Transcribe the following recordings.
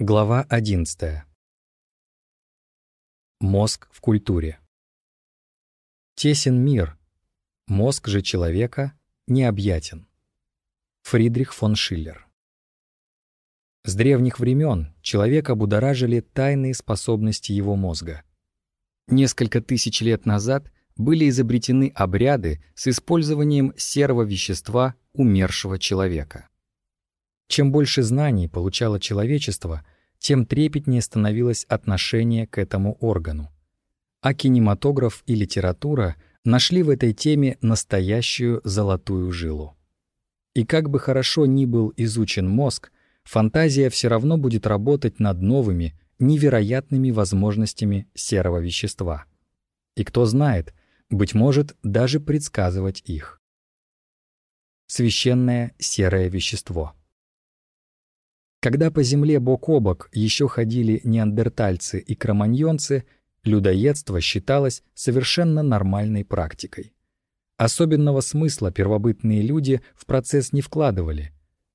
Глава 11. Мозг в культуре. Тесен мир, мозг же человека необъятен. Фридрих фон Шиллер. С древних времен человека будоражили тайные способности его мозга. Несколько тысяч лет назад были изобретены обряды с использованием серого вещества умершего человека. Чем больше знаний получало человечество, тем трепетнее становилось отношение к этому органу. А кинематограф и литература нашли в этой теме настоящую золотую жилу. И как бы хорошо ни был изучен мозг, фантазия все равно будет работать над новыми, невероятными возможностями серого вещества. И кто знает, быть может, даже предсказывать их. Священное серое вещество — когда по земле бок о бок еще ходили неандертальцы и кроманьонцы, людоедство считалось совершенно нормальной практикой. Особенного смысла первобытные люди в процесс не вкладывали.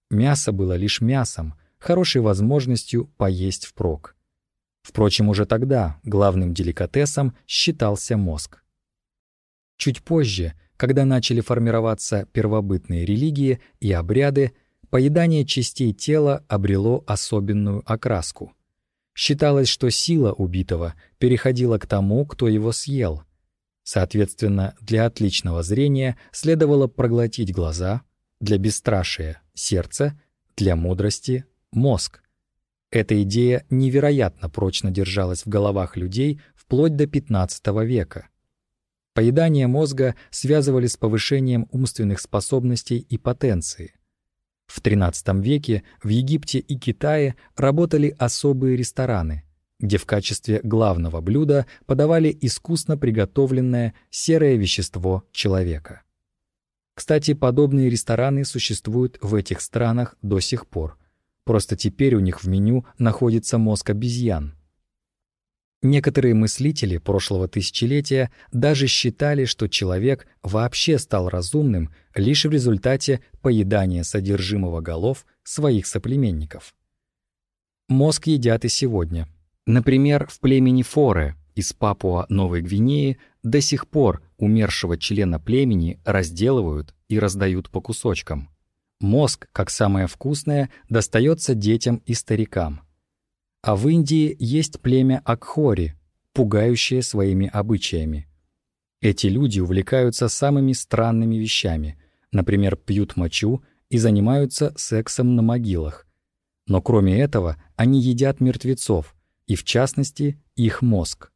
Мясо было лишь мясом, хорошей возможностью поесть впрок. Впрочем, уже тогда главным деликатесом считался мозг. Чуть позже, когда начали формироваться первобытные религии и обряды, поедание частей тела обрело особенную окраску. Считалось, что сила убитого переходила к тому, кто его съел. Соответственно, для отличного зрения следовало проглотить глаза, для бесстрашия — сердце, для мудрости — мозг. Эта идея невероятно прочно держалась в головах людей вплоть до XV века. Поедание мозга связывали с повышением умственных способностей и потенции — в XIII веке в Египте и Китае работали особые рестораны, где в качестве главного блюда подавали искусно приготовленное серое вещество человека. Кстати, подобные рестораны существуют в этих странах до сих пор. Просто теперь у них в меню находится мозг обезьян — Некоторые мыслители прошлого тысячелетия даже считали, что человек вообще стал разумным лишь в результате поедания содержимого голов своих соплеменников. Мозг едят и сегодня. Например, в племени Форе из Папуа-Новой Гвинеи до сих пор умершего члена племени разделывают и раздают по кусочкам. Мозг, как самое вкусное, достается детям и старикам – а в Индии есть племя Акхори, пугающее своими обычаями. Эти люди увлекаются самыми странными вещами, например, пьют мочу и занимаются сексом на могилах. Но кроме этого, они едят мертвецов, и в частности, их мозг.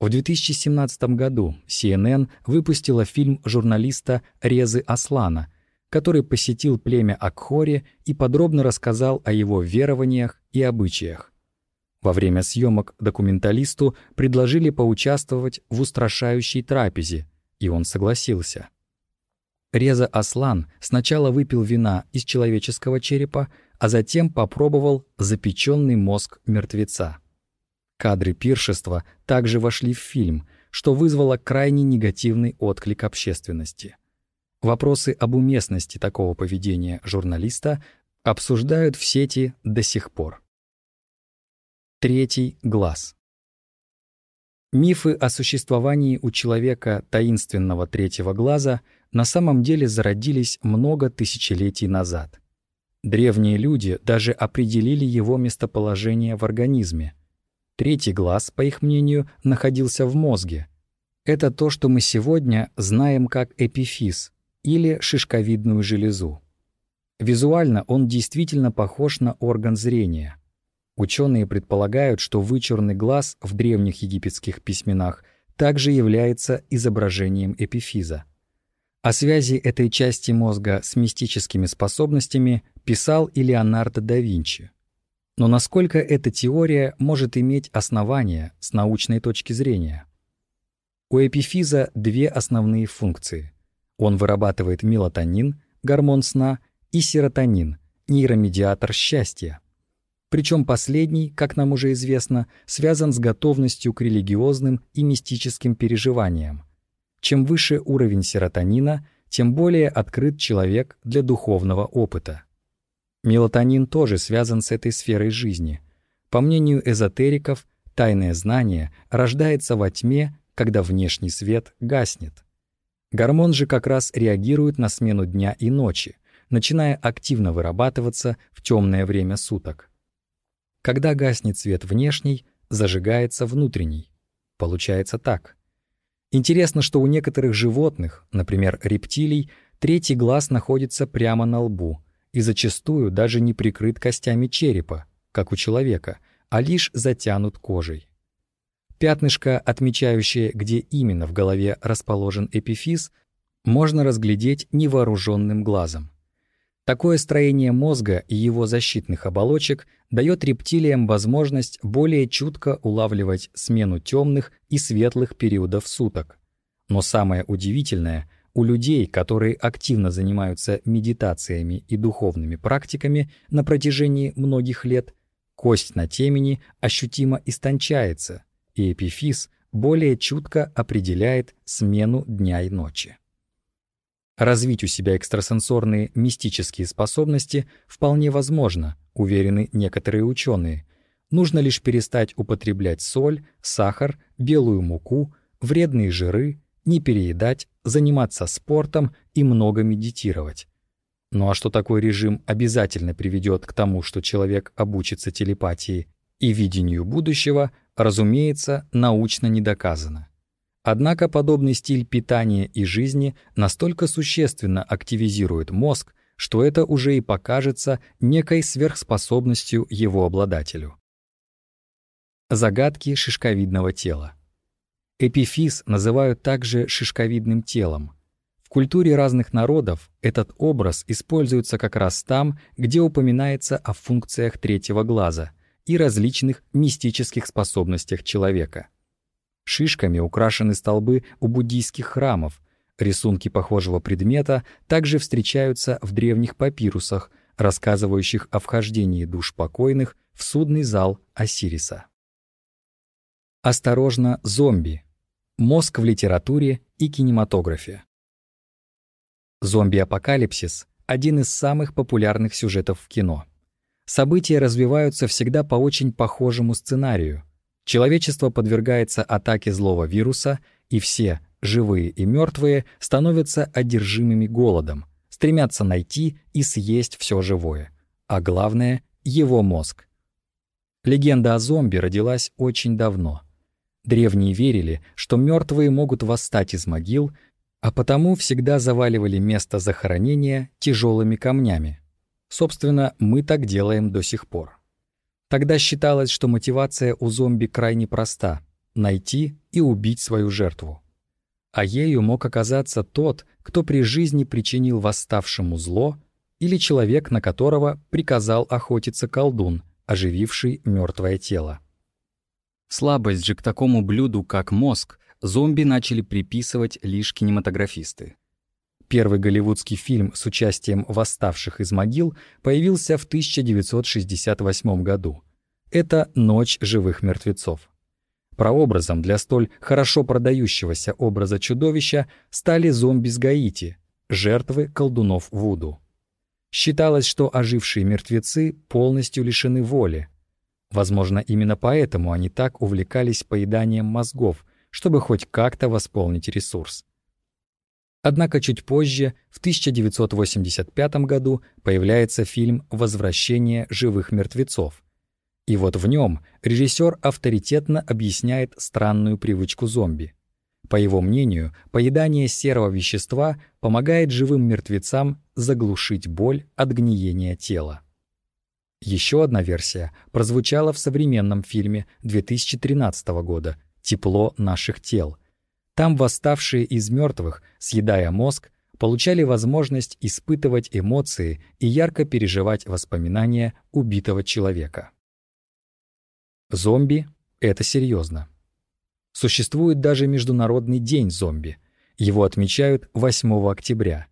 В 2017 году CNN выпустила фильм журналиста Резы Аслана, который посетил племя Акхори и подробно рассказал о его верованиях и обычаях. Во время съемок документалисту предложили поучаствовать в устрашающей трапезе, и он согласился. Реза Аслан сначала выпил вина из человеческого черепа, а затем попробовал запеченный мозг мертвеца. Кадры пиршества также вошли в фильм, что вызвало крайне негативный отклик общественности. Вопросы об уместности такого поведения журналиста обсуждают в сети до сих пор. Третий глаз. Мифы о существовании у человека таинственного третьего глаза на самом деле зародились много тысячелетий назад. Древние люди даже определили его местоположение в организме. Третий глаз, по их мнению, находился в мозге. Это то, что мы сегодня знаем как эпифиз или шишковидную железу. Визуально он действительно похож на орган зрения. Ученые предполагают, что вычурный глаз в древних египетских письменах также является изображением эпифиза. О связи этой части мозга с мистическими способностями писал и Леонардо да Винчи. Но насколько эта теория может иметь основания с научной точки зрения? У эпифиза две основные функции. Он вырабатывает мелатонин, гормон сна, и серотонин, нейромедиатор счастья. Причем последний, как нам уже известно, связан с готовностью к религиозным и мистическим переживаниям. Чем выше уровень серотонина, тем более открыт человек для духовного опыта. Мелатонин тоже связан с этой сферой жизни. По мнению эзотериков, тайное знание рождается во тьме, когда внешний свет гаснет. Гормон же как раз реагирует на смену дня и ночи, начиная активно вырабатываться в темное время суток. Когда гаснет свет внешний, зажигается внутренний. Получается так. Интересно, что у некоторых животных, например, рептилий, третий глаз находится прямо на лбу и зачастую даже не прикрыт костями черепа, как у человека, а лишь затянут кожей. Пятнышко, отмечающее, где именно в голове расположен эпифиз, можно разглядеть невооруженным глазом. Такое строение мозга и его защитных оболочек дает рептилиям возможность более чутко улавливать смену темных и светлых периодов суток. Но самое удивительное, у людей, которые активно занимаются медитациями и духовными практиками на протяжении многих лет, кость на темени ощутимо истончается, и эпифиз более чутко определяет смену дня и ночи. Развить у себя экстрасенсорные мистические способности вполне возможно, уверены некоторые ученые. Нужно лишь перестать употреблять соль, сахар, белую муку, вредные жиры, не переедать, заниматься спортом и много медитировать. Ну а что такой режим обязательно приведет к тому, что человек обучится телепатии и видению будущего, разумеется, научно не доказано. Однако подобный стиль питания и жизни настолько существенно активизирует мозг, что это уже и покажется некой сверхспособностью его обладателю. Загадки шишковидного тела. Эпифиз называют также шишковидным телом. В культуре разных народов этот образ используется как раз там, где упоминается о функциях третьего глаза и различных мистических способностях человека. Шишками украшены столбы у буддийских храмов. Рисунки похожего предмета также встречаются в древних папирусах, рассказывающих о вхождении душ покойных в судный зал Осириса. Осторожно, зомби. Мозг в литературе и кинематографе. Зомби-апокалипсис — один из самых популярных сюжетов в кино. События развиваются всегда по очень похожему сценарию — Человечество подвергается атаке злого вируса, и все, живые и мертвые, становятся одержимыми голодом, стремятся найти и съесть все живое. А главное — его мозг. Легенда о зомби родилась очень давно. Древние верили, что мертвые могут восстать из могил, а потому всегда заваливали место захоронения тяжелыми камнями. Собственно, мы так делаем до сих пор. Тогда считалось, что мотивация у зомби крайне проста — найти и убить свою жертву. А ею мог оказаться тот, кто при жизни причинил восставшему зло, или человек, на которого приказал охотиться колдун, ожививший мертвое тело. Слабость же к такому блюду, как мозг, зомби начали приписывать лишь кинематографисты. Первый голливудский фильм с участием восставших из могил появился в 1968 году. Это «Ночь живых мертвецов». Прообразом для столь хорошо продающегося образа чудовища стали зомби с Гаити, жертвы колдунов Вуду. Считалось, что ожившие мертвецы полностью лишены воли. Возможно, именно поэтому они так увлекались поеданием мозгов, чтобы хоть как-то восполнить ресурс. Однако чуть позже, в 1985 году, появляется фильм «Возвращение живых мертвецов». И вот в нем режиссер авторитетно объясняет странную привычку зомби. По его мнению, поедание серого вещества помогает живым мертвецам заглушить боль от гниения тела. Еще одна версия прозвучала в современном фильме 2013 года «Тепло наших тел», там восставшие из мертвых, съедая мозг, получали возможность испытывать эмоции и ярко переживать воспоминания убитого человека. Зомби — это серьезно. Существует даже Международный день зомби. Его отмечают 8 октября.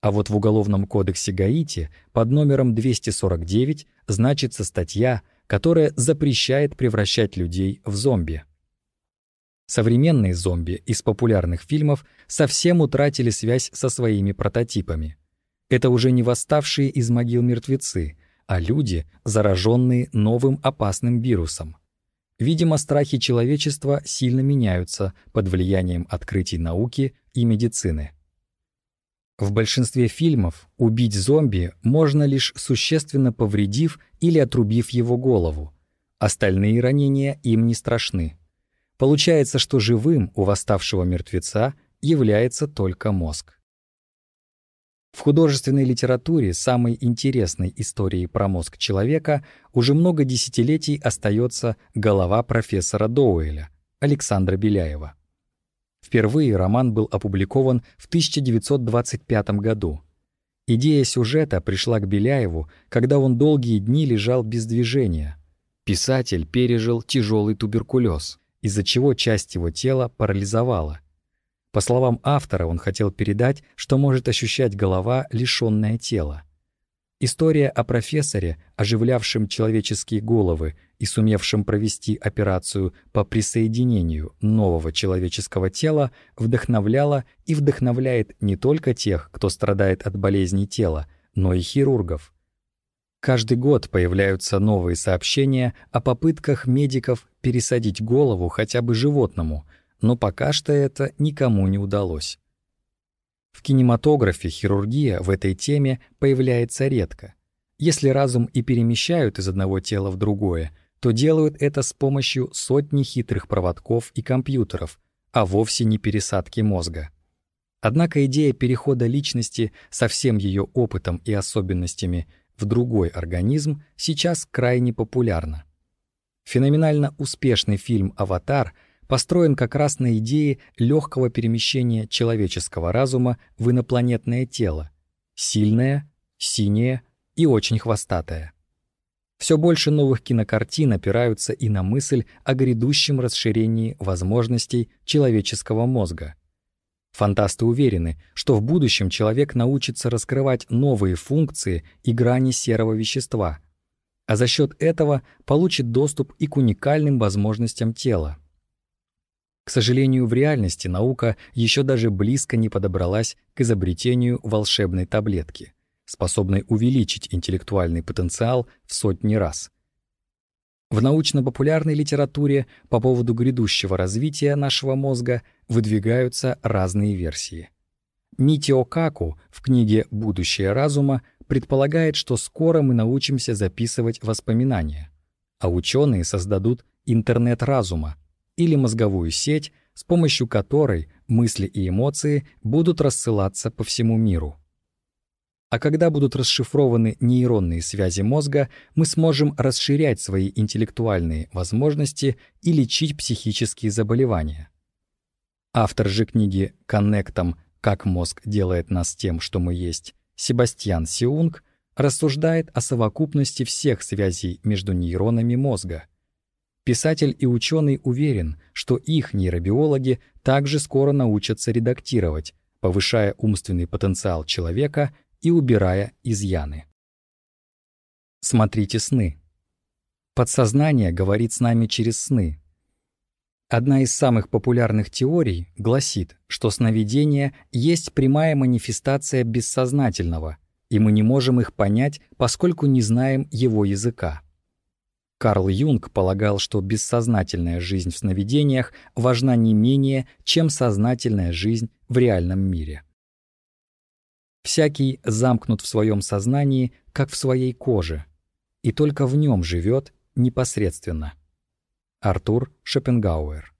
А вот в Уголовном кодексе Гаити под номером 249 значится статья, которая запрещает превращать людей в зомби. Современные зомби из популярных фильмов совсем утратили связь со своими прототипами. Это уже не восставшие из могил мертвецы, а люди, зараженные новым опасным вирусом. Видимо, страхи человечества сильно меняются под влиянием открытий науки и медицины. В большинстве фильмов убить зомби можно лишь существенно повредив или отрубив его голову. Остальные ранения им не страшны. Получается, что живым у восставшего мертвеца является только мозг. В художественной литературе самой интересной историей про мозг человека уже много десятилетий остается голова профессора Доуэля, Александра Беляева. Впервые роман был опубликован в 1925 году. Идея сюжета пришла к Беляеву, когда он долгие дни лежал без движения. Писатель пережил тяжелый туберкулез, из-за чего часть его тела парализовала. По словам автора, он хотел передать, что может ощущать голова, лишённая тела. История о профессоре, оживлявшем человеческие головы и сумевшем провести операцию по присоединению нового человеческого тела, вдохновляла и вдохновляет не только тех, кто страдает от болезней тела, но и хирургов. Каждый год появляются новые сообщения о попытках медиков пересадить голову хотя бы животному — но пока что это никому не удалось. В кинематографе хирургия в этой теме появляется редко. Если разум и перемещают из одного тела в другое, то делают это с помощью сотни хитрых проводков и компьютеров, а вовсе не пересадки мозга. Однако идея перехода личности со всем ее опытом и особенностями в другой организм сейчас крайне популярна. Феноменально успешный фильм «Аватар» построен как раз на идее легкого перемещения человеческого разума в инопланетное тело, сильное, синее и очень хвостатое. Все больше новых кинокартин опираются и на мысль о грядущем расширении возможностей человеческого мозга. Фантасты уверены, что в будущем человек научится раскрывать новые функции и грани серого вещества, а за счет этого получит доступ и к уникальным возможностям тела. К сожалению, в реальности наука еще даже близко не подобралась к изобретению волшебной таблетки, способной увеличить интеллектуальный потенциал в сотни раз. В научно-популярной литературе по поводу грядущего развития нашего мозга выдвигаются разные версии. Митио Каку в книге «Будущее разума» предполагает, что скоро мы научимся записывать воспоминания, а ученые создадут интернет разума, или мозговую сеть, с помощью которой мысли и эмоции будут рассылаться по всему миру. А когда будут расшифрованы нейронные связи мозга, мы сможем расширять свои интеллектуальные возможности и лечить психические заболевания. Автор же книги «Коннектом. Как мозг делает нас тем, что мы есть» Себастьян Сиунг рассуждает о совокупности всех связей между нейронами мозга — Писатель и ученый уверен, что их нейробиологи также скоро научатся редактировать, повышая умственный потенциал человека и убирая изъяны. Смотрите сны. Подсознание говорит с нами через сны. Одна из самых популярных теорий гласит, что сновидения есть прямая манифестация бессознательного, и мы не можем их понять, поскольку не знаем его языка. Карл Юнг полагал, что бессознательная жизнь в сновидениях важна не менее, чем сознательная жизнь в реальном мире. Всякий замкнут в своем сознании, как в своей коже, и только в нем живет непосредственно. Артур Шопенгауэр